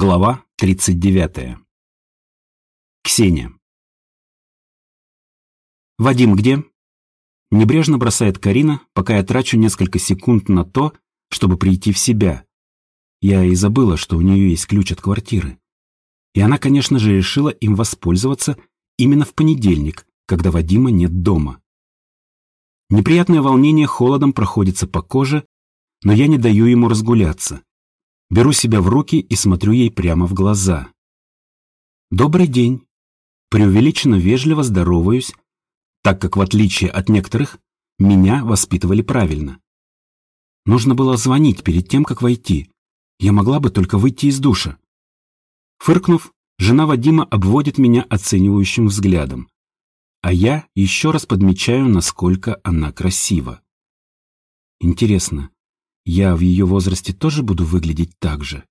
Глава 39. Ксения. «Вадим где?» Небрежно бросает Карина, пока я трачу несколько секунд на то, чтобы прийти в себя. Я и забыла, что у нее есть ключ от квартиры. И она, конечно же, решила им воспользоваться именно в понедельник, когда Вадима нет дома. Неприятное волнение холодом проходится по коже, но я не даю ему разгуляться. Беру себя в руки и смотрю ей прямо в глаза. «Добрый день». Преувеличенно вежливо здороваюсь, так как, в отличие от некоторых, меня воспитывали правильно. Нужно было звонить перед тем, как войти. Я могла бы только выйти из душа. Фыркнув, жена Вадима обводит меня оценивающим взглядом. А я еще раз подмечаю, насколько она красива. Интересно, я в ее возрасте тоже буду выглядеть так же?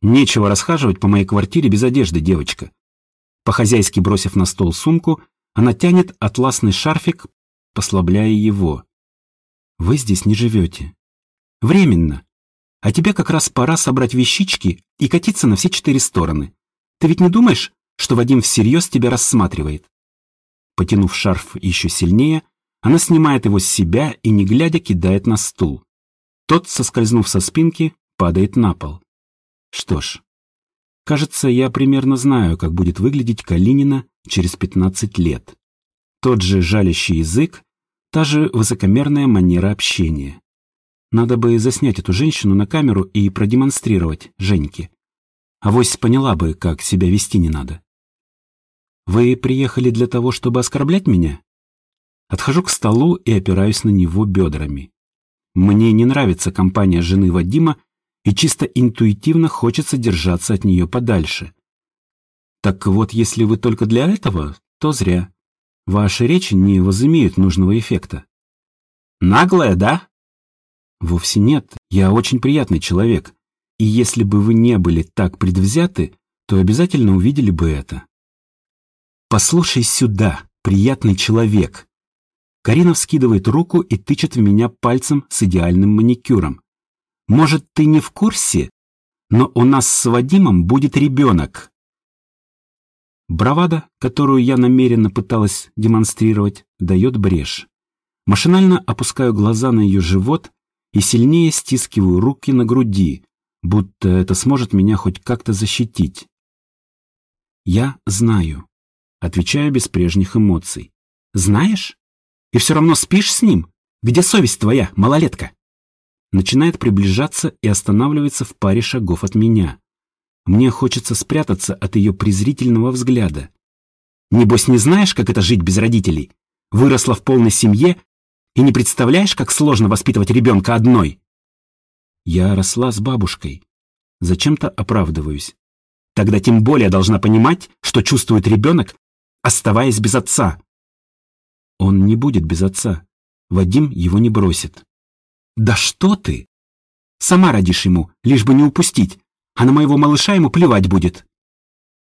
Нечего расхаживать по моей квартире без одежды, девочка. По-хозяйски бросив на стол сумку, она тянет атласный шарфик, послабляя его. Вы здесь не живете. Временно. А тебе как раз пора собрать вещички и катиться на все четыре стороны. Ты ведь не думаешь, что Вадим всерьез тебя рассматривает? Потянув шарф еще сильнее, она снимает его с себя и, не глядя, кидает на стул. Тот, соскользнув со спинки, падает на пол. Что ж, кажется, я примерно знаю, как будет выглядеть Калинина через 15 лет. Тот же жалящий язык, та же высокомерная манера общения. Надо бы заснять эту женщину на камеру и продемонстрировать Женьке. Авось поняла бы, как себя вести не надо. «Вы приехали для того, чтобы оскорблять меня?» Отхожу к столу и опираюсь на него бедрами. Мне не нравится компания жены Вадима, и чисто интуитивно хочется держаться от нее подальше. Так вот, если вы только для этого, то зря. Ваши речи не возымеют нужного эффекта. Наглая, да? Вовсе нет, я очень приятный человек. И если бы вы не были так предвзяты, то обязательно увидели бы это. Послушай сюда, приятный человек. Карина вскидывает руку и тычет в меня пальцем с идеальным маникюром. «Может, ты не в курсе, но у нас с Вадимом будет ребенок». Бравада, которую я намеренно пыталась демонстрировать, дает брешь. Машинально опускаю глаза на ее живот и сильнее стискиваю руки на груди, будто это сможет меня хоть как-то защитить. «Я знаю», — отвечаю без прежних эмоций. «Знаешь?» И все равно спишь с ним? Где совесть твоя, малолетка?» Начинает приближаться и останавливается в паре шагов от меня. Мне хочется спрятаться от ее презрительного взгляда. «Небось, не знаешь, как это жить без родителей? Выросла в полной семье и не представляешь, как сложно воспитывать ребенка одной?» Я росла с бабушкой. Зачем-то оправдываюсь. Тогда тем более должна понимать, что чувствует ребенок, оставаясь без отца. Он не будет без отца. Вадим его не бросит. Да что ты? Сама родишь ему, лишь бы не упустить, а на моего малыша ему плевать будет.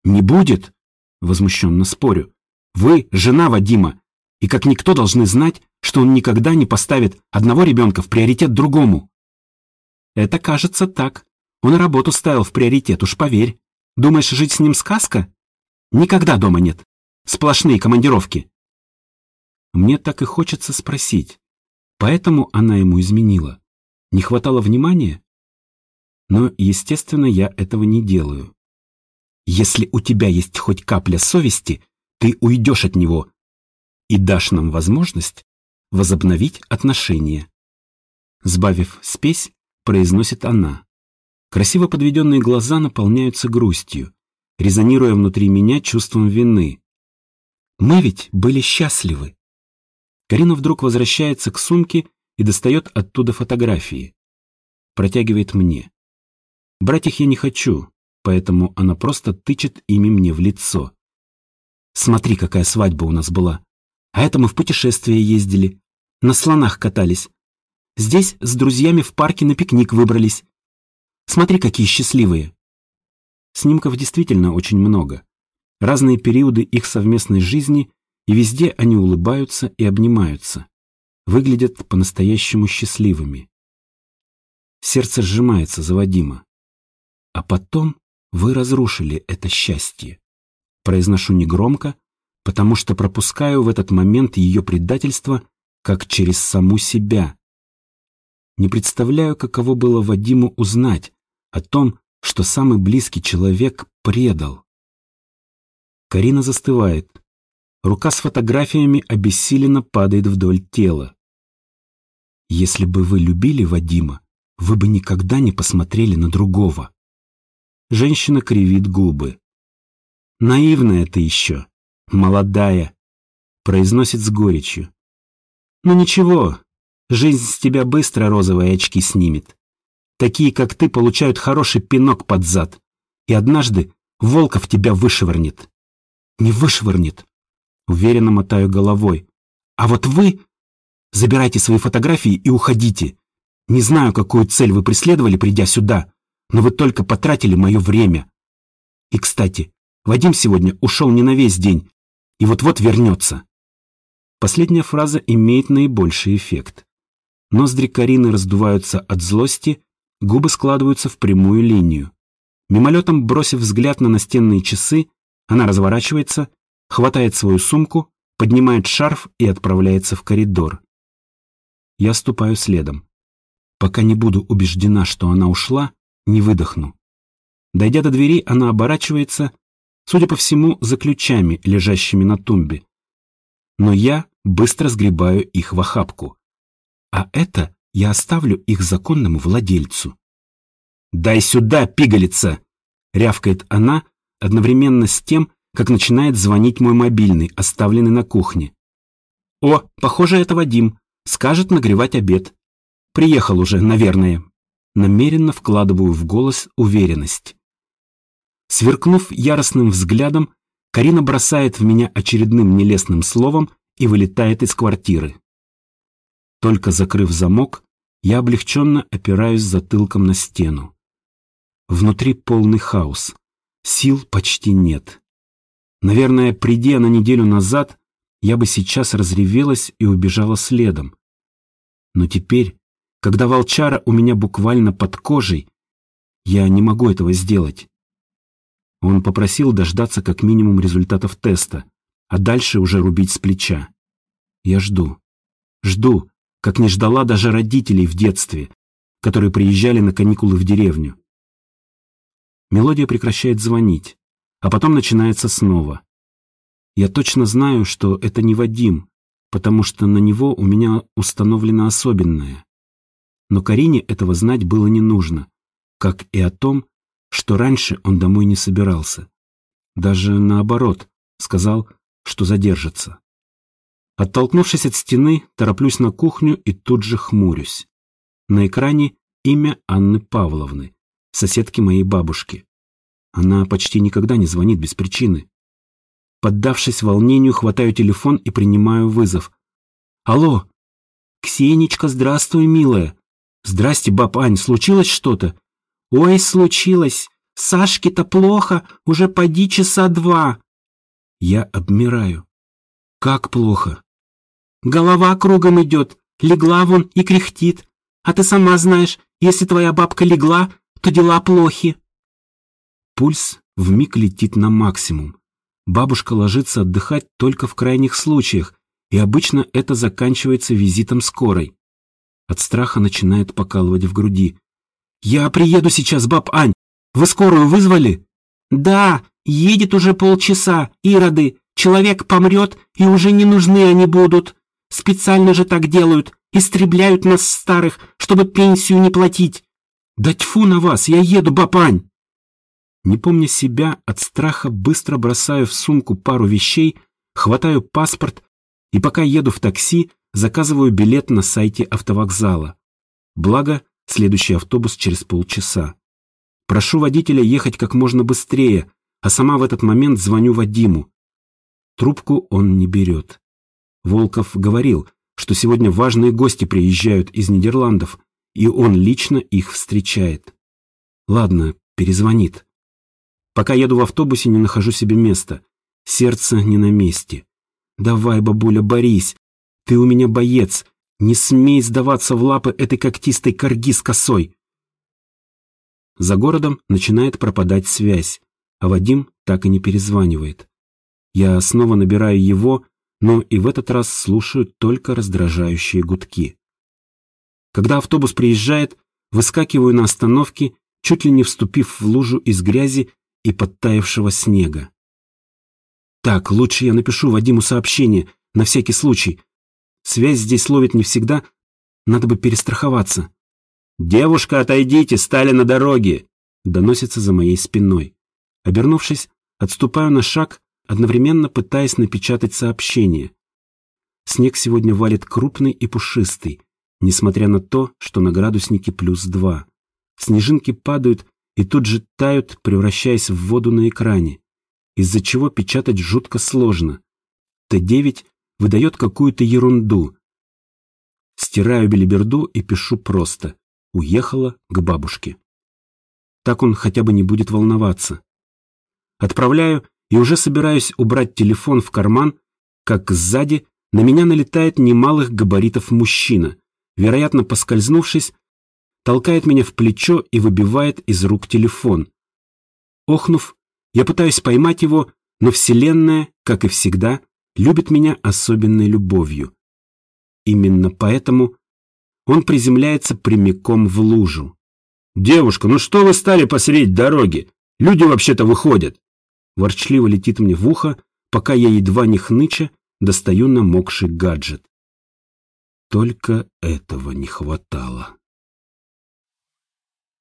Не будет, возмущенно спорю. Вы жена Вадима, и как никто должны знать, что он никогда не поставит одного ребенка в приоритет другому. Это кажется так. Он работу ставил в приоритет, уж поверь. Думаешь, жить с ним сказка? Никогда дома нет. Сплошные командировки. Мне так и хочется спросить. Поэтому она ему изменила. Не хватало внимания? Но, естественно, я этого не делаю. Если у тебя есть хоть капля совести, ты уйдешь от него и дашь нам возможность возобновить отношения. Сбавив спесь, произносит она. Красиво подведенные глаза наполняются грустью, резонируя внутри меня чувством вины. Мы ведь были счастливы. Карина вдруг возвращается к сумке и достает оттуда фотографии. Протягивает мне. Брать их я не хочу, поэтому она просто тычет ими мне в лицо. Смотри, какая свадьба у нас была. А это мы в путешествие ездили. На слонах катались. Здесь с друзьями в парке на пикник выбрались. Смотри, какие счастливые. Снимков действительно очень много. Разные периоды их совместной жизни и везде они улыбаются и обнимаются, выглядят по-настоящему счастливыми. Сердце сжимается за Вадима. А потом вы разрушили это счастье. Произношу негромко, потому что пропускаю в этот момент ее предательство как через саму себя. Не представляю, каково было Вадиму узнать о том, что самый близкий человек предал. Карина застывает. Рука с фотографиями обессиленно падает вдоль тела. Если бы вы любили Вадима, вы бы никогда не посмотрели на другого. Женщина кривит губы. Наивная ты еще, молодая, произносит с горечью. «Ну ничего, жизнь с тебя быстро розовые очки снимет. Такие, как ты, получают хороший пинок под зад. И однажды Волков тебя вышвырнет. Не вышвырнет. Уверенно мотаю головой. А вот вы забирайте свои фотографии и уходите. Не знаю, какую цель вы преследовали, придя сюда, но вы только потратили мое время. И, кстати, Вадим сегодня ушел не на весь день и вот-вот вернется. Последняя фраза имеет наибольший эффект. Ноздри Карины раздуваются от злости, губы складываются в прямую линию. Мимолетом бросив взгляд на настенные часы, она разворачивается, хватает свою сумку, поднимает шарф и отправляется в коридор. Я ступаю следом. Пока не буду убеждена, что она ушла, не выдохну. Дойдя до двери, она оборачивается, судя по всему, за ключами, лежащими на тумбе. Но я быстро сгребаю их в охапку. А это я оставлю их законному владельцу. «Дай сюда, пигалица!» — рявкает она, одновременно с тем, как начинает звонить мой мобильный, оставленный на кухне. «О, похоже, это Вадим. Скажет нагревать обед. Приехал уже, наверное». Намеренно вкладываю в голос уверенность. Сверкнув яростным взглядом, Карина бросает в меня очередным нелестным словом и вылетает из квартиры. Только закрыв замок, я облегченно опираюсь затылком на стену. Внутри полный хаос. Сил почти нет. Наверное, приди на неделю назад, я бы сейчас разревелась и убежала следом. Но теперь, когда волчара у меня буквально под кожей, я не могу этого сделать. Он попросил дождаться как минимум результатов теста, а дальше уже рубить с плеча. Я жду. Жду, как не ждала даже родителей в детстве, которые приезжали на каникулы в деревню. Мелодия прекращает звонить, а потом начинается снова. Я точно знаю, что это не Вадим, потому что на него у меня установлено особенное. Но Карине этого знать было не нужно, как и о том, что раньше он домой не собирался. Даже наоборот, сказал, что задержится. Оттолкнувшись от стены, тороплюсь на кухню и тут же хмурюсь. На экране имя Анны Павловны, соседки моей бабушки. Она почти никогда не звонит без причины. Поддавшись волнению, хватаю телефон и принимаю вызов. «Алло! Ксенечка, здравствуй, милая! Здрасте, баб Ань, случилось что-то?» «Ой, случилось! Сашке-то плохо, уже поди часа два!» Я обмираю. «Как плохо?» Голова кругом идет, легла вон и кряхтит. А ты сама знаешь, если твоя бабка легла, то дела плохи. Пульс вмиг летит на максимум. Бабушка ложится отдыхать только в крайних случаях, и обычно это заканчивается визитом скорой. От страха начинает покалывать в груди. «Я приеду сейчас, баб Ань. Вы скорую вызвали?» «Да, едет уже полчаса, ироды. Человек помрет, и уже не нужны они будут». Специально же так делают, истребляют нас старых, чтобы пенсию не платить. Да тьфу на вас, я еду, бабань!» Не помня себя, от страха быстро бросаю в сумку пару вещей, хватаю паспорт и пока еду в такси, заказываю билет на сайте автовокзала. Благо, следующий автобус через полчаса. Прошу водителя ехать как можно быстрее, а сама в этот момент звоню Вадиму. Трубку он не берет. Волков говорил, что сегодня важные гости приезжают из Нидерландов, и он лично их встречает. Ладно, перезвонит. Пока еду в автобусе, не нахожу себе места. Сердце не на месте. Давай, бабуля, борись. Ты у меня боец. Не смей сдаваться в лапы этой когтистой корги с косой. за городом начинает пропадать связь, а Вадим так и не перезванивает. Я снова набираю его, но и в этот раз слушаю только раздражающие гудки. Когда автобус приезжает, выскакиваю на остановке, чуть ли не вступив в лужу из грязи и подтаявшего снега. Так, лучше я напишу Вадиму сообщение, на всякий случай. Связь здесь ловит не всегда, надо бы перестраховаться. «Девушка, отойдите, стали на дороге!» доносится за моей спиной. Обернувшись, отступаю на шаг, одновременно пытаясь напечатать сообщение. Снег сегодня валит крупный и пушистый, несмотря на то, что на градуснике плюс два. Снежинки падают и тут же тают, превращаясь в воду на экране, из-за чего печатать жутко сложно. Т9 выдает какую-то ерунду. Стираю белиберду и пишу просто «Уехала к бабушке». Так он хотя бы не будет волноваться. Отправляю и уже собираюсь убрать телефон в карман, как сзади на меня налетает немалых габаритов мужчина, вероятно, поскользнувшись, толкает меня в плечо и выбивает из рук телефон. Охнув, я пытаюсь поймать его, но Вселенная, как и всегда, любит меня особенной любовью. Именно поэтому он приземляется прямиком в лужу. «Девушка, ну что вы стали посредь дороги? Люди вообще-то выходят!» ворчливо летит мне в ухо, пока я едва не хныча достаю намокший гаджет. Только этого не хватало.